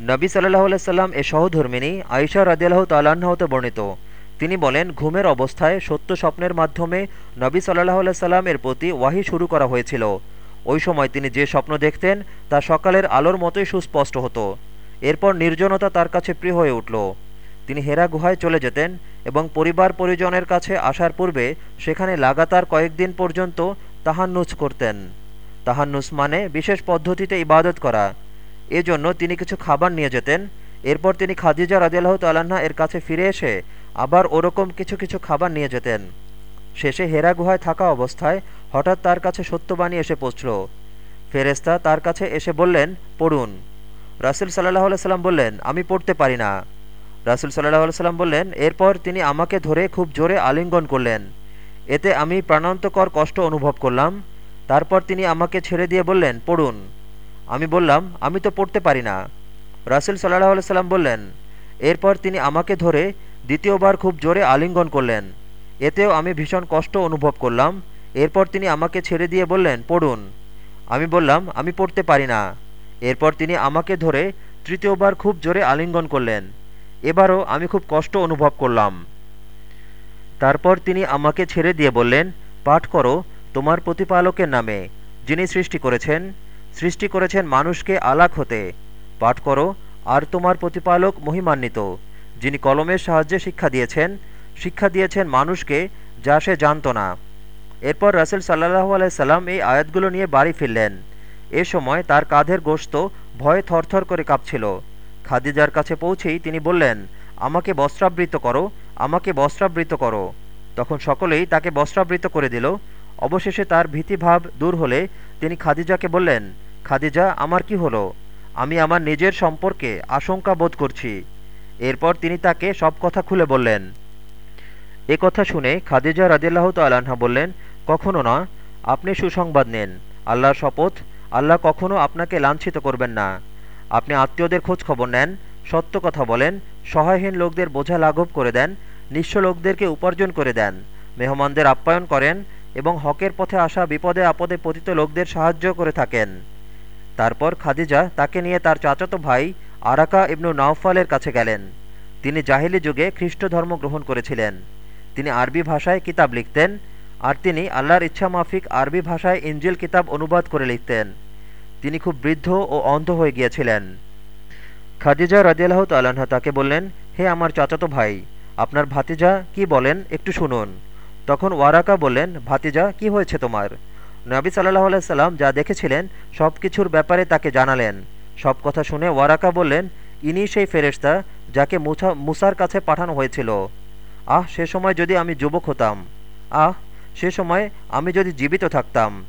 নবী সাল্লাহ সাল্লাম এ সহধর্মিনী আইসা রাদিয়াল্লাহ তাল্লাহ্ন হতে বর্ণিত। তিনি বলেন, ঘুমের অবস্থায় সত্য স্বপ্নের মাধ্যমে নবী সাল্লাহ সাল্লাম এর প্রতি ওয়াহি শুরু করা হয়েছিল। ওই সময় তিনি যে স্বপ্ন দেখতেন, তা সকালের আলোর মতোই সুস্পষ্ট হতো। এরপর নির্জনতা তার কাছে প্রিয় হয়ে উঠল। তিনি হেরা গুহায় চলে যেতেন এবং পরিবার পরিজনের কাছে আসার পূর্বে সেখানে লাগাতার কয়েকদিন পর্যন্ত তাহান্নুজ করতেন। তাহান্নুস মানে বিশেষ পদ্ধতিতে ইবাদত করা। এজন্য তিনি কিছু খাবার নিয়ে যেতেন। এরপর তিনি খাদিজা রাজিয়াল্লাহ তাল্লাহা এর কাছে ফিরে এসে আবার ওরকম কিছু কিছু খাবার নিয়ে যেতেন। শেষে হেরা গুহায় থাকা অবস্থায় হঠাৎ তার কাছে সত্যবাণী এসে পৌঁছল। ফেরেস্তা তার কাছে এসে বললেন, পড়ুন। রাসুল সাল্লাহ সাল্লাম বললেন, আমি পড়তে পারি না। রাসুল সাল্লাহ সাল্লাম বললেন, এরপর তিনি আমাকে ধরে খুব জোরে আলিঙ্গন করলেন। এতে আমি প্রাণান্তকর কষ্ট অনুভব করলাম। তারপর তিনি আমাকে ছেড়ে দিয়ে বললেন, পড়ুন। আমি বললাম, আমি তো পড়তে পারি না। রাসুল সাল্লাহ সাল্লাম বললেন, এরপর তিনি আমাকে ধরে দ্বিতীয়বার খুব জোরে আলিঙ্গন করলেন। এতেও আমি ভীষণ কষ্ট অনুভব করলাম। এরপর তিনি আমাকে ছেড়ে দিয়ে বললেন, পড়ুন। আমি বললাম, আমি পড়তে পারি না। এরপর তিনি আমাকে ধরে তৃতীয়বার খুব জোরে আলিঙ্গন করলেন। এবারও আমি খুব কষ্ট অনুভব করলাম। তারপর তিনি আমাকে ছেড়ে দিয়ে বললেন, পাঠ করো তোমার প্রতিপালকের নামে, যিনি সৃষ্টি করেছেন সৃষ্টি করেছেন মানুষকে আলাক হতে। পাঠ করো, আর তোমার প্রতিপালক মহিমান্বিত, যিনি কলমের সাহায্যে শিক্ষা দিয়েছেন শিক্ষা দিয়েছেন মানুষকে, যা সে জানত না। এরপর রাসেল সাল্লাহু আলাইসাল্লাম এই আয়াতগুলো নিয়ে বাড়ি ফিরলেন। এ সময় তার কাঁধের গোস্ত ভয়ে থরথর করে কাঁপছিল। খাদিজার কাছে পৌঁছেই তিনি বললেন, আমাকে বস্ত্রাবৃত করো, আমাকে বস্ত্রাবৃত করো। তখন সকলেই তাকে বস্ত্রাবৃত করে দিল অবশেষে তার ভীতিভাব দূর হলে তিনি খাদিজাকে বললেন, খাদিজা, আমার কি হলো? আমি আমার নিজের সম্পর্কে আশঙ্কা বোধ করছি। এরপর তিনি তাকে সব কথা খুলে বললেন। এ কথা শুনে খাদিজা রাজিল্লাহ তাল্লাহা বললেন, কখনো না, আপনি সুসংবাদ নেন। আল্লাহর শপথ, আল্লাহ কখনো আপনাকে লাঞ্ছিত করবেন না। আপনি আত্মীয়দের খোঁজ খবর নেন, সত্য কথা বলেন, সহায়হীন লোকদের বোঝা লাঘব করে দেন, নিঃস্ব লোকদেরকে উপার্জন করে দেন, মেহমানদের আপ্যায়ন করেন এবং হকের পথে আসা বিপদে আপদে পতিত লোকদের সাহায্য করে থাকেন। তারপর খাদিজা তাকে নিয়ে তার চাচাতো ভাই আরাকা ইবনু নাওফালের কাছে গেলেন। তিনি জাহিলি যুগে খ্রিস্ট ধর্ম গ্রহণ করেছিলেন। তিনি আরবি ভাষায় কিতাব লিখতেন আর তিনি আল্লাহর ইচ্ছা মাফিক আরবি ভাষায় ইঞ্জিল কিতাব অনুবাদ করে লিখতেন। তিনি খুব বৃদ্ধ ও অন্ধ হয়ে গিয়েছিলেন। খাদিজা রাজিয়াল্লাহ তাল্লাহা তাকে বললেন, হে আমার চাচাতো ভাই, আপনার ভাতিজা কি বলেন একটু শুনুন। তখন ওয়ারাকা বললেন, ভাতিজা, কি হয়েছে তোমার? নবী সাল্লাহ সাল্লাম যা দেখেছিলেন, সব কিছুর ব্যাপারে তাকে জানালেন। সব কথা শুনে ওয়ারাকা বললেন, ইনি সেই ফেরেস্তা যাকে মুছা, মুসার কাছে পাঠানো হয়েছিল। আহ, সে সময় যদি আমি যুবক হতাম। আহ, সে সময় আমি যদি জীবিত থাকতাম।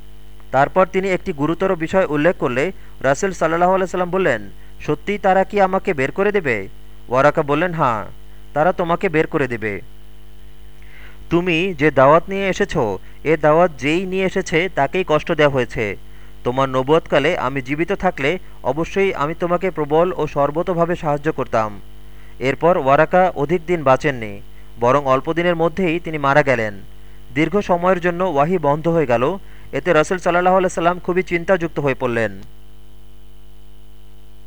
তারপর তিনি একটি গুরুতর বিষয় উল্লেখ করলে রাসেল সাল্লাহ সাল্লাম বললেন, সত্যিই তারা কি আমাকে বের করে দেবে? ওয়ারাকা বললেন হ্যাঁ তারা তোমাকে বের করে দেবে। তুমি যে দাওয়াত নিয়ে এসেছ, এ দাওয়াত যেই নিয়ে এসেছে তাকেই কষ্ট দেওয়া হয়েছে। তোমার নবুয়তকালে আমি জীবিত থাকলে অবশ্যই আমি তোমাকে প্রবল ও সর্বতভাবে সাহায্য করতাম। এরপর ওয়ারাকা অধিক দিন বাঁচেননি, বরং অল্প দিনের মধ্যেই তিনি মারা গেলেন। দীর্ঘ সময়ের জন্য ওয়াহি বন্ধ হয়ে গেল, এতে রসুল সাল্লাহ সাল্লাম খুবই চিন্তাযুক্ত হয়ে পড়লেন।